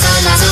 son las